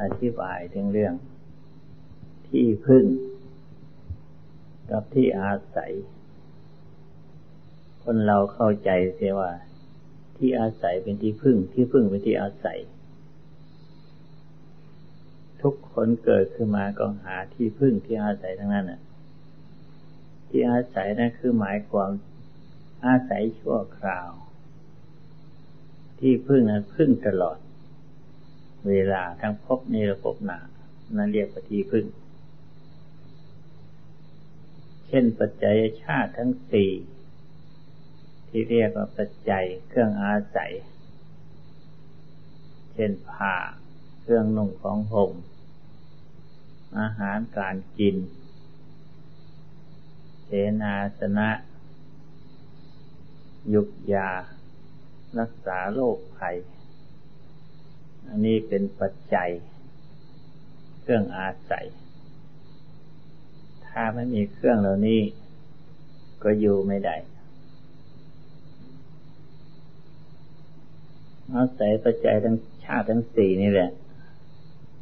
อธิบายถึงเรื่อง ที่พึ่ง กับที่อาศัย คนเราเข้าใจเสียว่า ที่อาศัยเป็นที่พึ่ง ที่พึ่งเป็นที่อาศัย ทุกคนเกิดขึ้นมาก็หาที่พึ่งที่อาศัยทั้งนั้นน่ะ ที่อาศัยนั่นคือหมายความอาศัยชั่วคราว ที่พึ่งนั้นพึ่งตลอด เวลาทั้งพบในระบบหนา นั่นเรียกว่าที่พึ่ง เช่นปัจจัยชาติทั้งสี่ที่เรียกว่าปัจจัยเครื่องอาศัย เช่นผ้าเครื่องนุ่งของห่มอาหารการกินเสนาสนะ ยุกยา รักษาโรคภัย อันนี้เป็นปัจจัย เครื่องอาศัย ถ้าไม่มีเครื่องเหล่านี้ ก็อยู่ไม่ได้ อาศัยปัจจัยทั้งชาติทั้งสี่นี่แหละ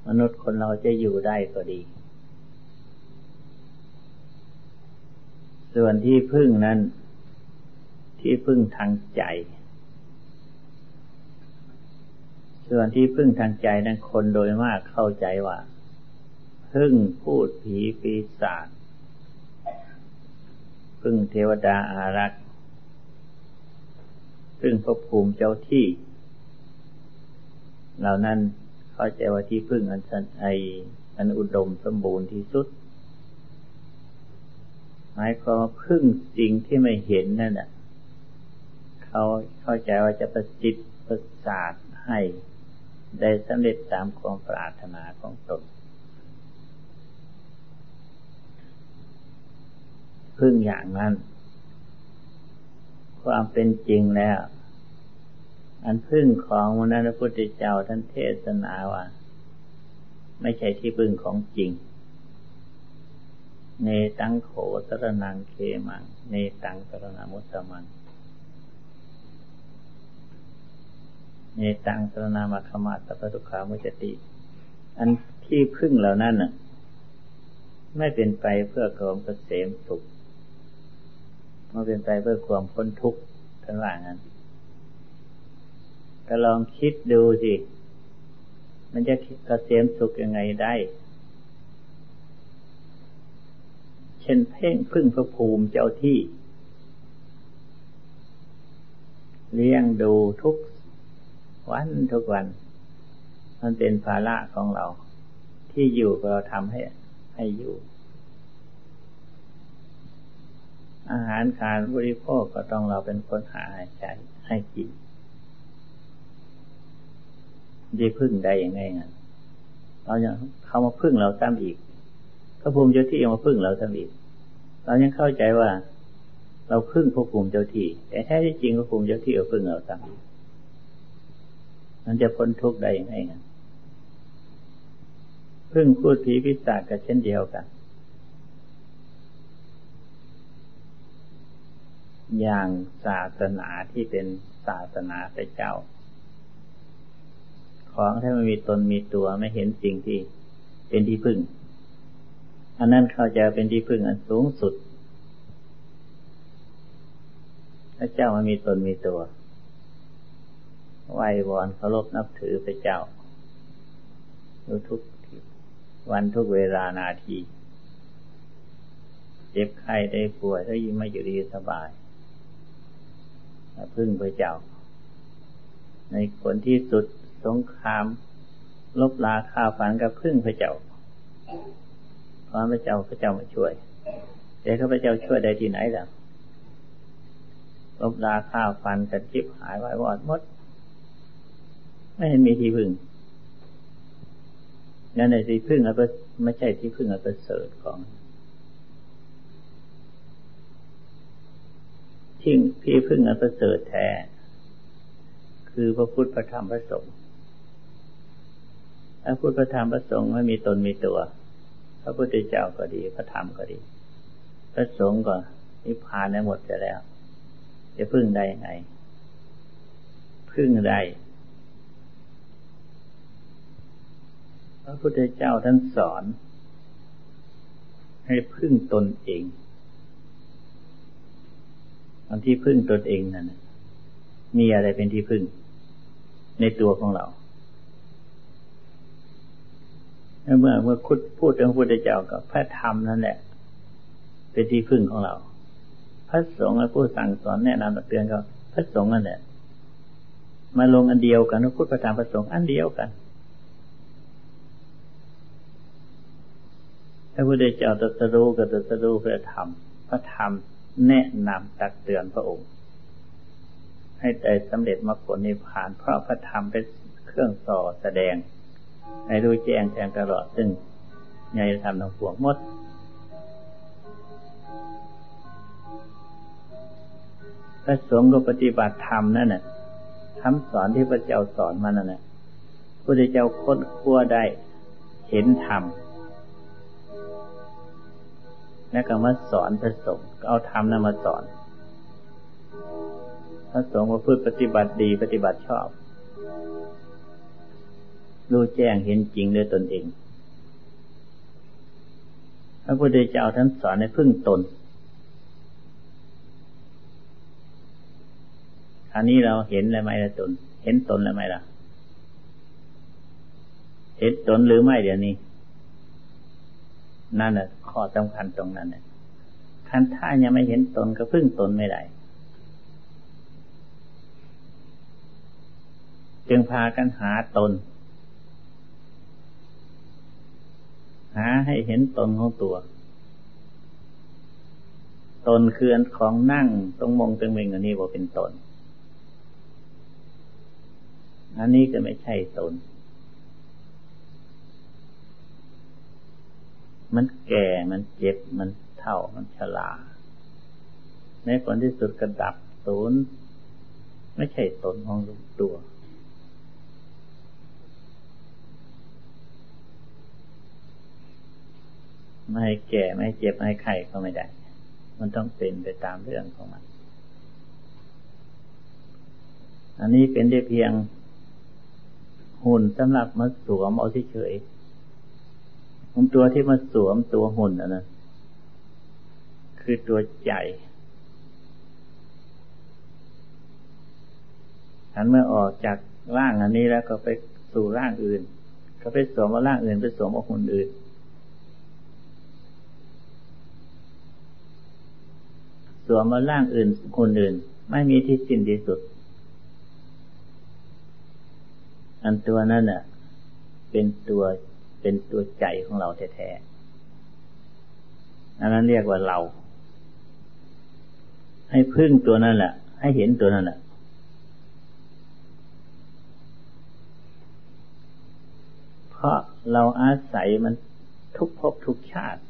มนุษย์คนเราจะอยู่ได้ก็ดี ส่วนที่พึ่งนั้น ที่พึ่งทางใจ ส่วนที่พึ่งทางใจนั้นคนโดยมากเข้าใจว่า พึ่งพูดผีปีศาจพึ่งเทวดาอารักษ์พึ่งพระภูมิเจ้าที่ เหล่านั้นเข้าใจว่าที่พึ่งอันสันไออันอุดมสมบูรณ์ที่สุด หมายความพึ่งสิ่งที่ไม่เห็นนั่นแหละเขาเข้าใจว่าจะประสิทธิ์ประสาทให้ ได้สำเร็จตามความปรารถนาของตนพึ่งอย่างนั้น ความเป็นจริงแล้ว อันพึ่งของมนุษย์พระพุทธเจ้าท่านเทศนาว่า ไม่ใช่ที่พึ่งของจริง เนตังโขสรนังเคมัง เนตังสรนามุตตมัง เนตังสรนามาคมาสัพพุขามุจติ อันที่พึ่งเหล่านั้นน่ะ ไม่เป็นไปเพื่อความเกษมสุขไม่เป็นไปเพื่อความพ้นทุกข์ทั้งหลายนั้นก็ลองคิดดูสิ มันจะเกษมสุขยังไงได้ เช่นเพ่งพึ่งพระภูมิเจ้าที่ เลี้ยงดูทุก วันทุกวัน มันเป็นภาระของเรา ที่อยู่เราทำให้ให้อยู่ อาหารการบริโภคก็ต้องเราเป็นคนหาให้ใช้ให้กินจะพึ่งได้ยังไงงั้นเรายังเขามาพึ่งเราซ้ำอีกพระภูมิเจ้าที่ยังมาพึ่งเราซ้ำอีก เรายังเข้าใจว่า เราพึ่งพระภูมิเจ้าที่ แต่แท้ที่จริงพระภูมิเจ้าที่เอาพึ่งเราซ้ำอีก มันจะพ้นทุกข์ได้ยังไงพึ่งพูดผีพิศาจกับเช่นเดียวกัน อย่างศาสนาที่เป็นศาสนาพระเจ้า ของถ้ามันมีตนมีตัวไม่เห็นสิ่งที่เป็นที่พึ่ง อันนั้นเขาจะเป็นที่พึ่งอันสูงสุดพระเจ้ามันมีตนมีตัว ไหว้วอนเคารพนับถือพระเจ้าทุกวันทุกเวลานาที เจ็บไข้ได้ป่วยถ้ายิ่งไม่อยู่ดีสบายพึ่งพระเจ้า ในผลที่สุดสงคราม ลบลาข้าฝันกับพึ่งพระเจ้าขอพระเจ้าพระเจ้ามาช่วยแต่ข้าพระเจ้าช่วยได้ที่ไหนล่ะลบลาข้าฟันกันจิบหายไว้วอดมด ไม่เห็นมีที่พึ่งนั่นในที่พึ่งอันไม่ใช่ที่พึ่งอันประเสริฐของที่พี่พึ่งอันประเสริฐแท้คือพระพุทธพระธรรมพระสงฆ์พระพุทธพระธรรมพระสงฆ์ไม่มีตนมีตัว พระพุทธเจ้าก็ดี พระธรรมก็ดี พระสงฆ์ก็นิพพานได้หมดไปแล้ว จะพึ่งได้ยังไง พึ่งได้ ระพุทธเจ้าท่านสอน ให้พึ่งตนเองอันที่พึ่งตนเองนั่นมีอะไรเป็นที่พึ่ง ในตัวของเราเมื่อเมื่อคุดพูดถึงพุทธเจ้ากับพระธรรมนั่นแหละ เป็นที่พึ่งของเรา พระสงฆ์ผู้สั่งสอนแนะนำเตือนก็พระสงฆ์นั่นแหละมาลงอันเดียวกันพระพุทธพระธรรมพระสงฆ์อันเดียวกันพ ระพุทธเจ้าตรัสรู้ก็ตรัสรู้เพื่อธรรมพระธรรมแนะนำตักเตือนพระองค์ ให้ได้สำเร็จมรรคผลนิพพาน เพราะพระธรรมเป็นเครื่องส่อแสดง ให้รู้แจ้งแทงตลอดซึ่งในธรรมทั้งปวงหมด พระสงฆ์ก็ปฏิบัติธรรมนั่นน่ะคำสอนที่พระเจ้าสอนมานั่นน่ะพระเจ้าค้นคว้าได้เห็นธรรม แล้วก็มาสอนพระสงฆ์เอาธรรมนั้นมาสอน พระสงฆ์มาพูดปฏิบัติดีปฏิบัติชอบ รู้แจ้งเห็นจริงด้วยตนเอง พระพุทธเจ้าท่านสอนให้พึ่งตน อันนี้เราเห็นแล้วไหมละตน เห็นตนแล้วไหมล่ะ เห็นตนหรือไม่เดี๋ยวนี้ นั่นแหละข้อสำคัญตรงนั้นเนี่ยคันถ้ายังไม่เห็นตนก็พึ่งตนไม่ได้จึงพากันหาตน หาให้เห็นตนของตัว ตนคืออันของนั่งตรงมงตรงเมงอันนี้ว่าเป็นตน อันนี้ก็ไม่ใช่ตน มันแก่ มันเจ็บ มันเท่า มันชราในผลที่สุดกระดับศูนย์ไม่ใช่ตนของตัว ไม่แก่ไม่เจ็บไม่ไข้ก็ไม่ได้ มันต้องเป็นไปตามเรื่องของมัน อันนี้เป็นได้เพียงหุ่นสำหรับมาสวมเอาเฉย ตัวที่มาสวมตัวหุ่นนะนะคือตัวใจฉันเมื่อออกจากร่างอันนี้แล้วก็ไปสู่ร่างอื่น ก็ไปสวมว่าร่างอื่นไปสวมว่าหุ่นอื่น สวมว่าร่างอื่นคนอื่น ไม่มีที่สิ้นที่สุด อันตัวนั้นเน่ะ เป็นตัว เป็นตัวใจของเราแท้ๆอันนั้นเรียกว่าเรา ให้พึ่งตัวนั้นแหละให้เห็นตัวนั้นแหละเพราะเราอาศัยมันทุกภพทุกชาติ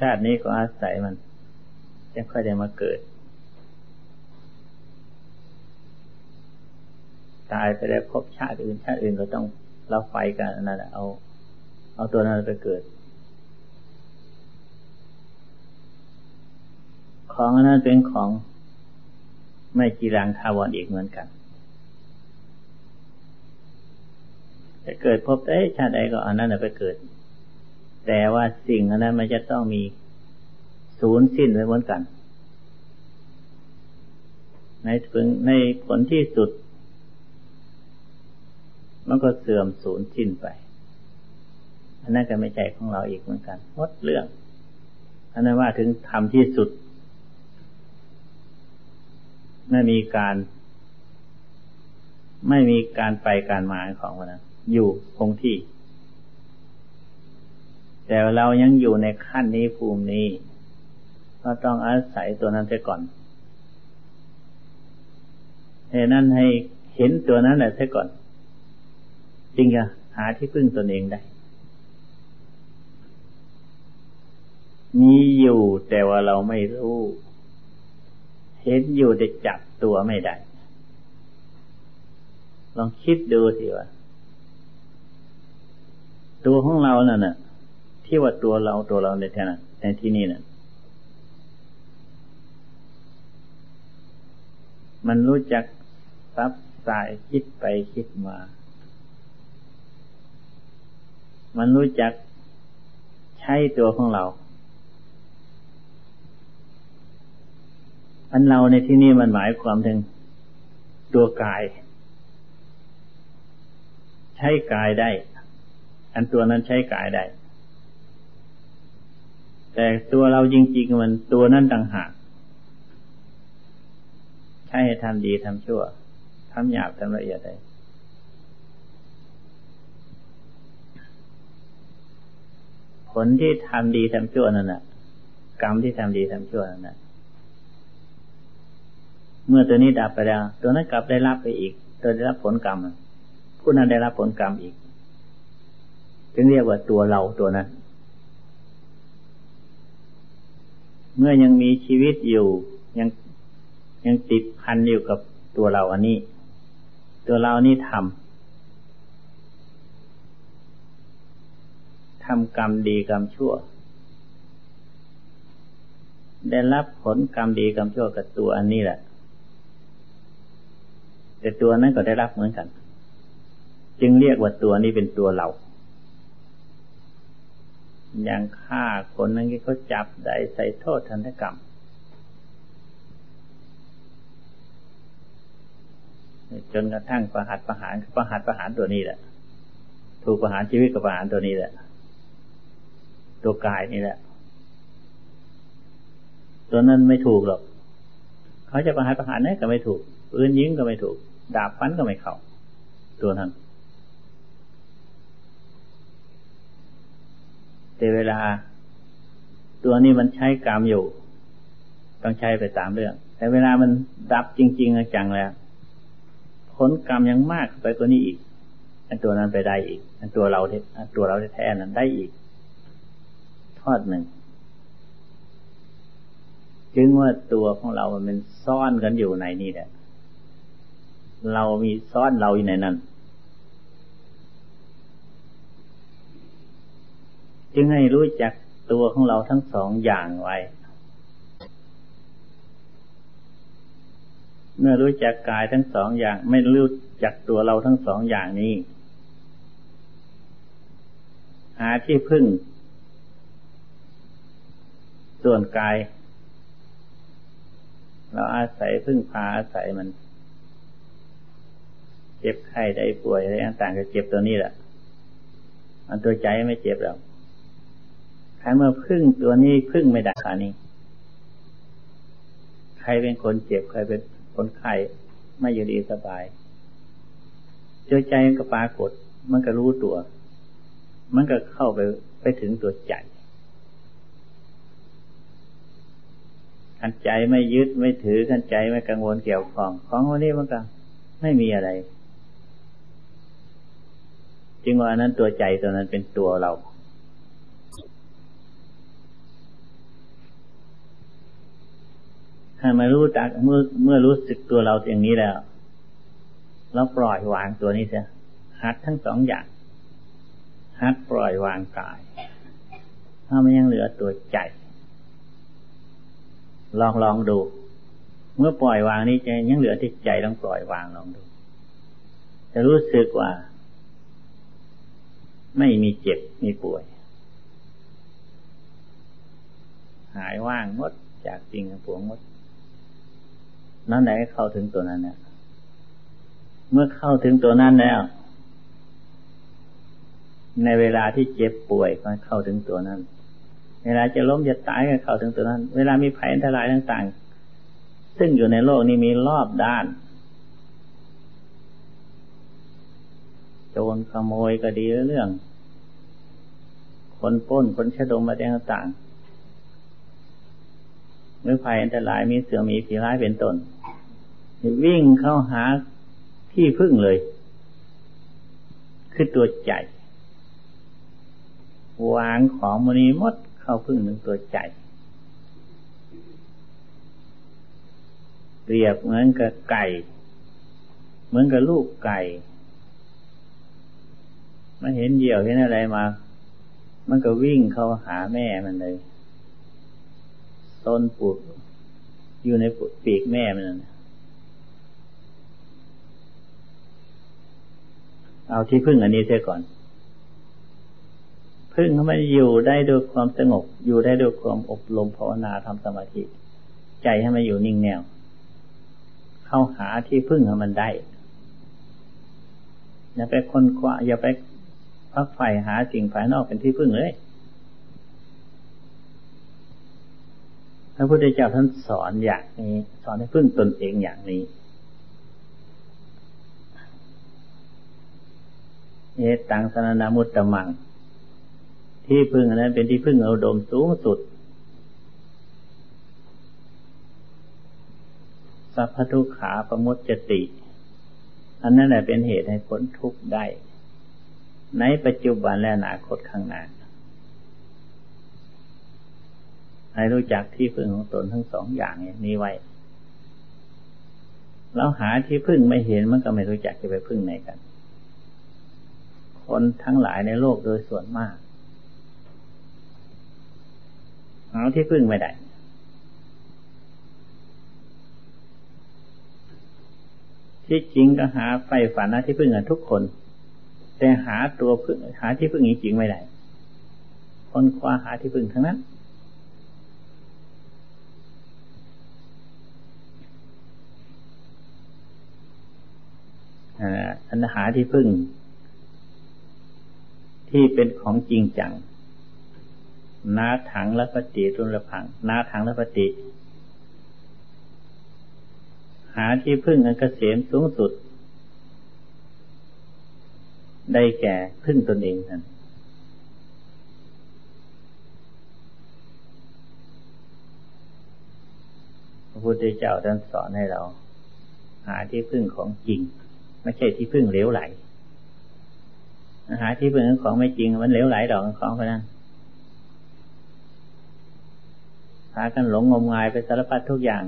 ชาตินี้ก็อาศัยมันจะค่อยได้มาเกิด ตายไปแล้วพบชาติอื่นชาติอื่นก็ต้อง เราไฟกันนั่นะเอา เอาตัวนั้นไปเกิด ของนั้นเป็นของไม่จีรังทาวรอีกเหมือนกันจะเกิดพบได้ชาติใดก็อันนั้นไปเกิด แต่ว่าสิ่งนั้นมันจะต้องมีศูนย์สิ้นไว้เหมือนกัน ในถึงในผลที่สุด มันก็เสื่อมสูญสิ้นไป อันนั้นก็ไม่ใช่ของเราอีกเหมือนกันหมดเรื่อง อันนั้นว่าถึงทำที่สุดไม่มีการ ไม่มีการไปการมาของมันนะอยู่คงที่ แต่เรายังอยู่ในขั้นนี้ภูมินี้ ก็ต้องอาศัยตัวนั้นไปก่อนเหตุนั้นให้เห็นตัวนั้นแหละเสียก่อน จึงจะหาที่พึ่งตนเองได้ มีอยู่แต่ว่าเราไม่รู้ เห็นอยู่แต่จับตัวไม่ได้ ลองคิดดูสิว่า ตัวของเรานั่นน่ะ ที่ว่าตัวเราตัวเราในแท่นั้นในที่นี่น่ะมันรู้จักซับสายคิดไปคิดมา มันรู้จักใช้ตัวของเรา อันเราในที่นี้มันหมายความถึงตัวกาย ใช้กายได้ อันตัวนั้นใช้กายได้ แต่ตัวเราจริงๆมันตัวนั้นต่างหากใช้ให้ทำดีทำชั่วทำหยาบทำละเอียดได้ ลที่ทำดีทำชั่วนั่นแหะกรรมที่ทำดีทำชั่วนั่นแหะเมื่อตัวนี้ดับไปแล้ว ตัวนั้นกลับได้รับไปอีก ตัวได้รับผลกรรมผู้นั้นได้รับผลกรรมอีก จึงเรียกว่าตัวเราตัวนั้น เมื่อยังมีชีวิตอยู่ยังยังติดพันอยู่กับตัวเราอันนี้ ตัวเรานี่ทำ ทำกรรมดีกรรมชั่ว ได้รับผลกรรมดีกรรมชั่วกับตัวอันนี้แหละ แต่ตัวนั้นก็ได้รับเหมือนกัน จึงเรียกว่าตัวนี้เป็นตัวเรา อย่างฆ่าคนนั้นก็จับได้ใส่โทษทันตกรรมจนกระทั่งประหัตประหารประหัตประหารตัวนี้แหละ ถูกประหารชีวิตกับประหารตัวนี้แหละ ตัวกายนี่แหละ ตัวนั้นไม่ถูกหรอก เขาจะประหารประหารนี่ก็ไม่ถูกปืนยิงก็ไม่ถูก ดาบฟันก็ไม่เข้า ตัวนั้น แต่เวลา ตัวนี้มันใช้กรรมอยู่ ต้องใช้ไปตามเรื่อง แต่เวลามันดับจริง ๆ จังแล้วผลกรรมยังมากไปกว่านี้อีกอันตัวนั้นไปได้อีก อันตัวเราอันตัวเราแท้ๆนั้นได้อีก อดหนึ่ง จึงว่าตัวของเรามันเป็นซ่อนกันอยู่ในนี่แหละ เรามีซ่อนเราอยู่ในนั้น จึงให้รู้จักตัวของเราทั้งสองอย่างไว้ เมื่อรู้จักกายทั้งสองอย่าง ไม่รู้จักตัวเราทั้งสองอย่างนี้ หาที่พึ่ง ส่วนกาย เราอาศัยพึ่งพาอาศัยมัน เจ็บไข้ได้ป่วยอะไรต่างๆก็เจ็บตัวนี้แหละมันตัวใจไม่เจ็บหรอกใครเมื่อพึ่งตัวนี้พึ่งไม่ได้ขานี้ ใครเป็นคนเจ็บใครเป็นคนไข้ไม่อยู่ดีสบายเจอใจมันก็ปรากฏ มันก็รู้ตัว มันก็เข้าไปไปถึงตัวใจ ขันใจไม่ยึดไม่ถือขันใจไม่กังวลเกี่ยวของของวันนี้มันก็ไม่มีอะไร จึงว่านั้นตัวใจตัวนั้นเป็นตัวเราถ้ามารู้จักเมื่อเมื่อรู้สึกตัวเราอย่างนี้แล้วเราปล่อยวางตัวนี้เสียหัดทั้งสองอย่างหัดปล่อยวางกายถ้ามันยังเหลือตัวใจ ลองลองดู เมื่อปล่อยวางนี้ใจยังเหลือที่ใจต้องปล่อยวางลองดู จะรู้สึกว่า ไม่มีเจ็บมีป่วย หายว่างงดจากจริงปวงงดนั่นไหนเข้าถึงตัวนั้นเนี่ยเมื่อเข้าถึงตัวนั้นแล้ว ในเวลาที่เจ็บป่วยก็เข้าถึงตัวนั้น เวลาจะล้มจะตายก็เข้าถึงตัวนั้น เวลามีภัยอันตรายต่างๆ ซึ่งอยู่ในโลกนี้มีรอบด้านโจรขโมยก็ดีเรื่อง คนป้นคนชะดมมาแดงต่างๆมือภัยอันตรายมีเสือมีผีร้ายเป็นต้นวิ่งเข้าหาที่พึ่งเลย คือตัวใจวางของมณีมด เข้าพึ่งหนึ่งตัวใจ เปรียบเหมือนกับไก่ เหมือนกับลูกไก่มันเห็นเหยี่ยวเห็นอะไรมา มันก็วิ่งเข้าหาแม่มันเลยต้นปุดอยู่ในปีกแม่มันนะเอาที่พึ่งอันนี้เสียก่อน พึ่งมันอยู่ได้ด้วยความสงบ อยู่ได้ด้วยความอบรมภาวนาทำสมาธิ ใจให้มันอยู่นิ่งแนว เข้าหาที่พึ่งให้มันได้อย่าไปคนขวาอย่าไปพักไฟหาสิ่งภายนอกเป็นที่พึ่งเลยพระพุทธเจ้าท่านสอนอย่างนี้ สอนให้พึ่งตนเองอย่างนี้เอตังสนนามุตตมัง ที่พึ่งอันนั้นเป็นที่พึ่งเอาดมสูงสุด สัพพทุขาประมุตจติ อันนั้นแหละเป็นเหตุให้พ้นทุกข์ได้ ในปัจจุบันและอนาคตข้างหน้าให้รู้จักที่พึ่งของตนทั้งสองอย่างนี้ไว้เราหาที่พึ่งไม่เห็นมันก็ไม่รู้จักจะไปพึ่งไหนกัน คนทั้งหลายในโลกโดยส่วนมาก หาที่พึ่งไม่ได้ ที่จริงก็หาไฟฝันนะที่พึ่งกันทุกคน แต่หาตัวพึ่งหาที่พึ่งจริงไม่ได้คนคว้าหาที่พึ่งทั้งนั้นอันหาที่พึ่ง ที่เป็นของจริงจัง นาถังและปฏิรุนละพัง นาถังและปฏิ หาที่พึ่งอันเกษมสูงสุด ได้แก่พึ่งตนเองนั่นพระพุทธเจ้าท่านสอนให้เรา หาที่พึ่งของจริง ไม่ใช่ที่พึ่งเหลวไหลหาที่พึ่งของไม่จริงมันเหลวไหลดอกของไปนั้น พากันหลงงมงายไปสารพัดทุกอย่าง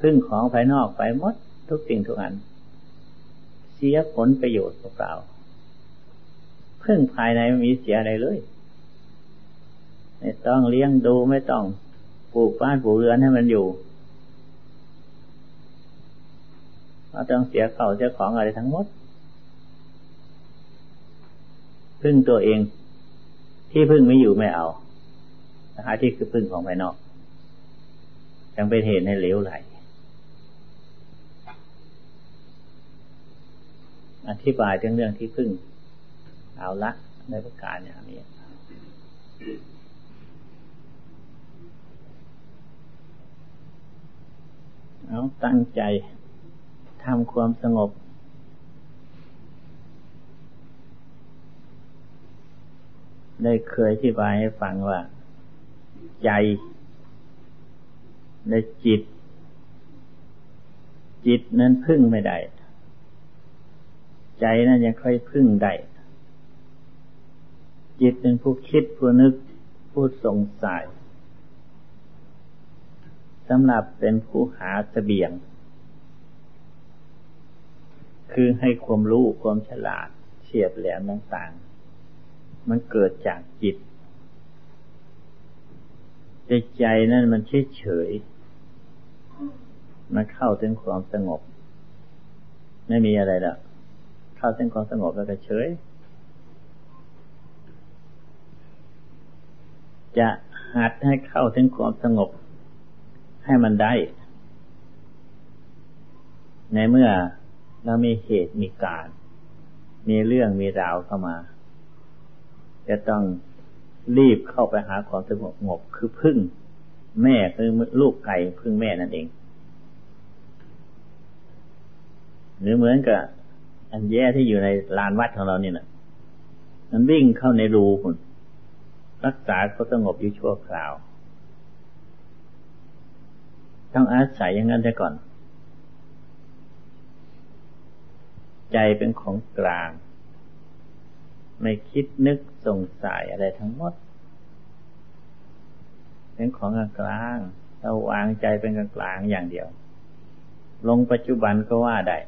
พึ่งของภายนอกไปหมดทุกสิ่งทุกอัน เสียผลประโยชน์เปล่าพึ่งภายในไม่มีเสียอะไรเลย ไม่ต้องเลี้ยงดูไม่ต้องปลูกบ้านปลูกเรือนให้มันอยู่เราต้องเสียเข่าเสียของอะไรทั้งหมด พึ่งตัวเอง ที่พึ่งไม่อยู่ไม่เอา หาที่คือพึ่งของภายนอกยังเป็นเหตุให้เหลวไหลอธิบายเรื่องเรื่องที่พึ่ง เอาละในประการอย่างนี้เอาตั้งใจทำความสงบ ได้เคยอธิบายให้ฟังว่า ใจและจิต จิตนั้นพึ่งไม่ได้ ใจนั้นยังค่อยพึ่งได้ จิตเป็นผู้คิดผู้นึกผู้สงสัยสำหรับเป็นผู้หาเสบียง คือให้ความรู้ความฉลาดเฉียบแหลมต่างๆ มันเกิดจากจิต ใจใจนั่นมันเฉยเฉยมันเข้าถึงความสงบ ไม่มีอะไรละเข้าถึงความสงบแล้วก็เฉย จะหัดให้เข้าถึงความสงบ ให้มันได้ ในเมื่อเรามีเหตุมีการ มีเรื่องมีราวเข้ามา จะต้อง รีบเข้าไปหาความสงบงบคือพึ่ง แม่คือลูกไก่พึ่งแม่นั่นเอง หรือเหมือนกับอันแย่ที่อยู่ในลานวัดของเรานี่นะมันวิ่งเข้าในรูคุณรักษาความสงบอยู่ชั่วคราว ต้องอาศัยอย่างนั้นแต่ก่อน ใจเป็นของกลาง ไม่คิดนึกสงสัยอะไรทั้งหมด เป็นของกลางเราวางใจเป็นกลางอย่างเดียว ลงปัจจุบันก็ว่าได้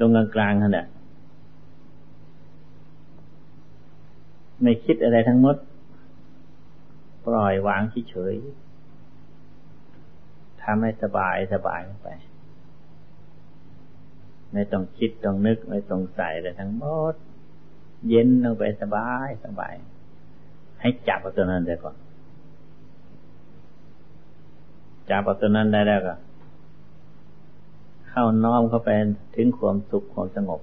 ลงกลางๆนั่นแหละไม่คิดอะไรทั้งหมด ปล่อยวางเฉยๆทำให้สบายสบายไป ไม่ต้องคิดต้องนึกไม่ต้องใส่เลยทั้งหมด เย็นลงไปสบายสบาย ให้จับเอาตัวนั้นได้ก่อน จับเอาตัวนั้นได้แล้วก็ เข้าน้อมเข้าไปถึงความสุขความสงบ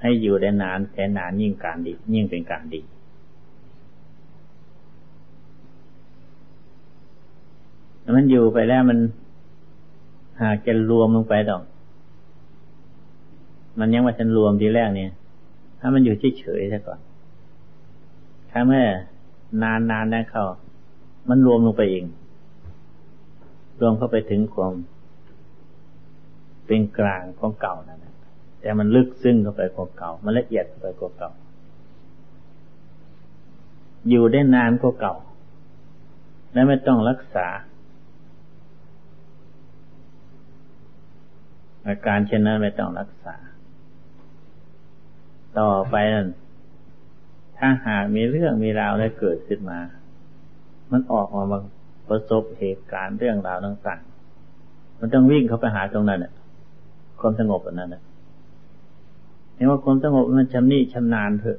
ให้อยู่ได้นานแสนนานยิ่งการดี ยิ่งเป็นการดีมันอยู่ไปแล้วมันหากจะรวมลงไปดอก มันยังว่าฉันรวมทีแรกเนี่ย ถ้ามันอยู่เฉยๆซะก่อน ถ้าเมื่อนานๆได้เข้า มันรวมลงไปเอง รวมเข้าไปถึงความเป็นกลางของเก่านั่นแต่มันลึกซึ้งเข้าไปกว่าเก่า มันละเอียดเข้าไปกว่าเก่า อยู่ได้นานกว่าเก่า และไม่ต้องรักษา อาการเช่นนั้นไม่ต้องรักษา ต่อไปนั้นถ้าหากมีเรื่องมีราวอะไรเกิดขึ้นมา มันออกมาบางประสบเหตุการณ์เรื่องราวต่างๆ มันต้องวิ่งเข้าไปหาตรงนั้นน่ะความสงบอันนั้นน่ะเห็นว่าความสงบมันชำนิชำนาญเถอะ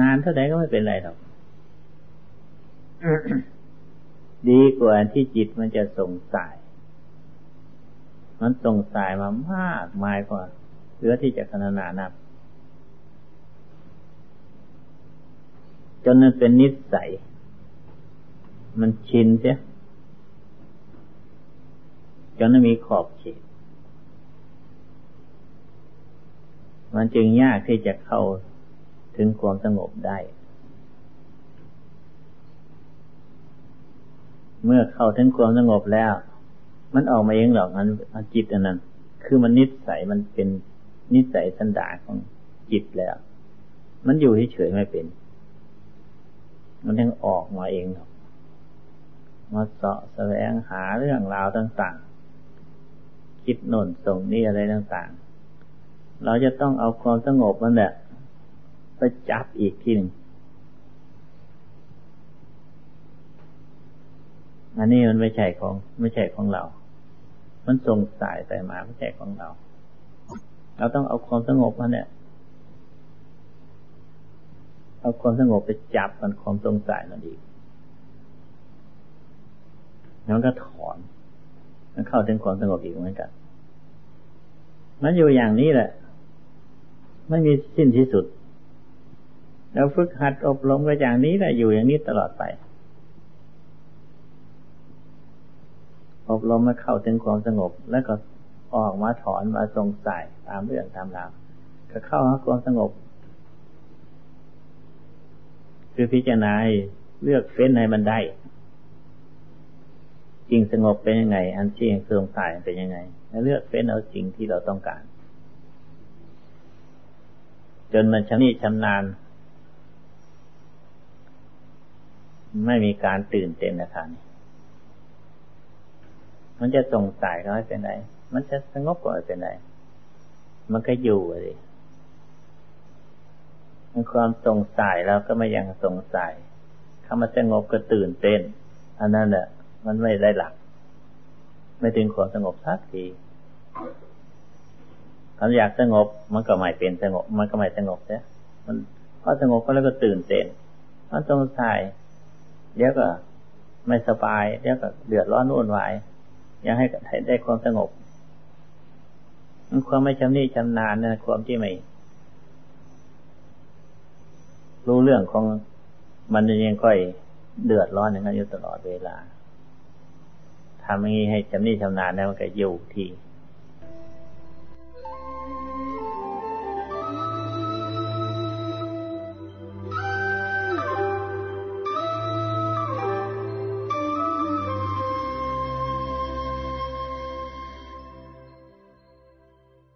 นานเท่าไหร่ก็ไม่เป็นไรหรอกดีกว่าที่จิตมันจะส่งสาย มันส่งสายมามากมายกว่า เหลือที่จะขนานานับ จนมันเป็นนิสัย มันชินเสียจนมันมีขอบเขตมันจึงยากที่จะเข้าถึงความสงบได้ เมื่อเข้าถึงความสงบแล้ว มันออกมาเองหรอกมันจิตอันนั้น คือมันนิสัยมันเป็น นิสัยสันดาของจิตแล้ว มันอยู่เฉยๆไม่เป็น มันยังออกมาเองหรอกมาเสาะแสวงหาเรื่องราวต่างๆ คิดโน่นส่งนี่อะไรต่างๆ เราจะต้องเอาความสงบมันแหละไปจับอีกทีหนึ่งอันนี้มันไม่ใช่ของ ไม่ใช่ของเรา มันส่งสายไปมาไม่ใช่ของเรา เราต้องเอาความสงบมาเนี่ย เอาความสงบไปจับมันความสงสัยมันอีกแล้วก็ถอน มันเข้าถึงความสงบอีกเหมือนกัน มันอยู่อย่างนี้แหละ ไม่มีสิ้นที่สุด แล้วฝึกหัดอบรมก็อย่างนี้แหละอยู่อย่างนี้ตลอดไป อบรมมาเข้าถึงความสงบแล้วก็ ออกมาถอนมาทรงใส่ตามเรื่องตามราวก็เข้าหาความสงบ คือพิจารณาเลือกเฟ้นในบันไดจริงสงบเป็นยังไง อันที่ทรงใส่เป็นยังไงแล้วเลือกเฟ้นเอาจริงที่เราต้องการ จนมันชำนิชำนาญ ไม่มีการตื่นเต้นนะครับมันจะสงสัยก็ไม่เป็นไร มันจะสงบก็ไม่เป็นไร มันก็อยู่เลยมันความสงสัยแล้วก็ไม่ยังสงสัยคำว่าสงบก็ตื่นเต้น อันนั้นแหละมันไม่ได้หลัก ไม่ถึงความสงบสักทีคำอยากสงบมันก็ไม่เป็นสงบ มันก็ไม่สงบเนี่ยมันพอสงบก็แล้วก็ตื่นเต้นมันสงสัยเดี๋ยวก็ไม่สบายเดี๋ยวก็เดือดร้อนวุ่นวายอยากให้ได้ความสงบ ความไม่ชำนิชำนาญนะความที่ไม่รู้เรื่องของมันยังค่อยเดือดร้อนอย่างนั้นอยู่ตลอดเวลาทำอย่างนี้ให้ชำนิชำนาญแล้วมันก็อยู่ที่